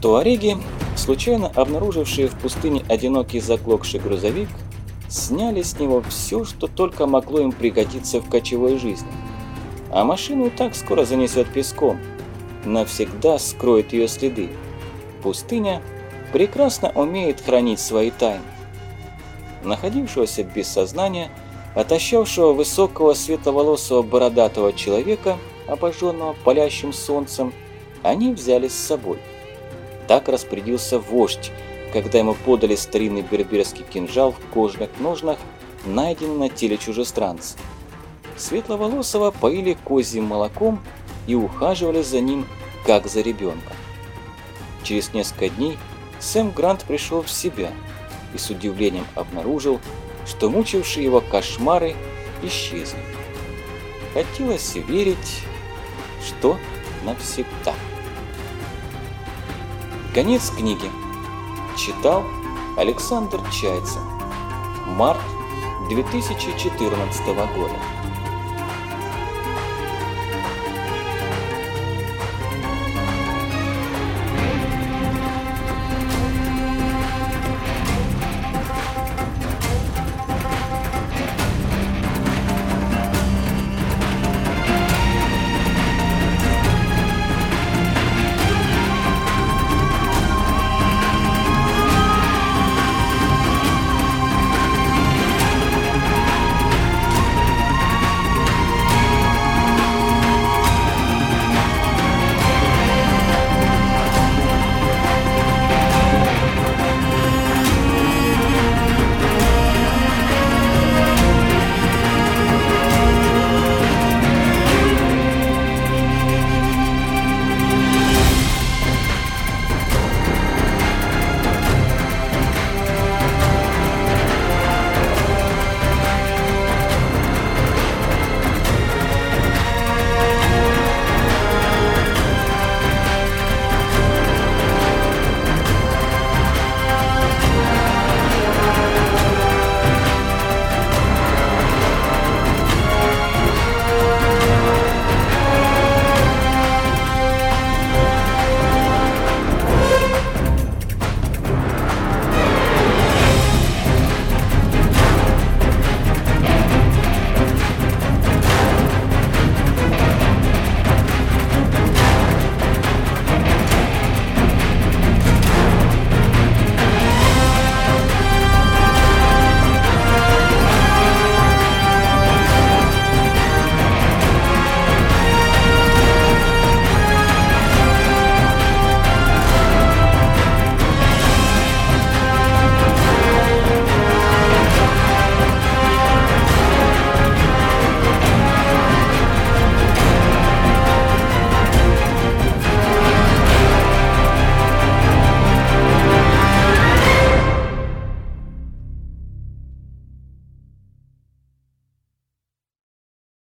Туареги, случайно обнаружившие в пустыне одинокий заглохший грузовик, сняли с него все, что только могло им пригодиться в кочевой жизни. А машину и так скоро занесет песком, навсегда скроет ее следы. Пустыня прекрасно умеет хранить свои тайны. Находившегося без сознания, отощавшего высокого светловолосого бородатого человека, обожженного палящим солнцем, они взяли с собой. Так распорядился вождь, когда ему подали старинный берберский кинжал в кожных ножнах, найденный на теле чужестранца. Светловолосого поили козьим молоком и ухаживали за ним, как за ребенком. Через несколько дней Сэм Грант пришел в себя и с удивлением обнаружил, что мучившие его кошмары исчезли. Хотелось верить, что навсегда. Конец книги. Читал Александр Чайцев. Март 2014 года.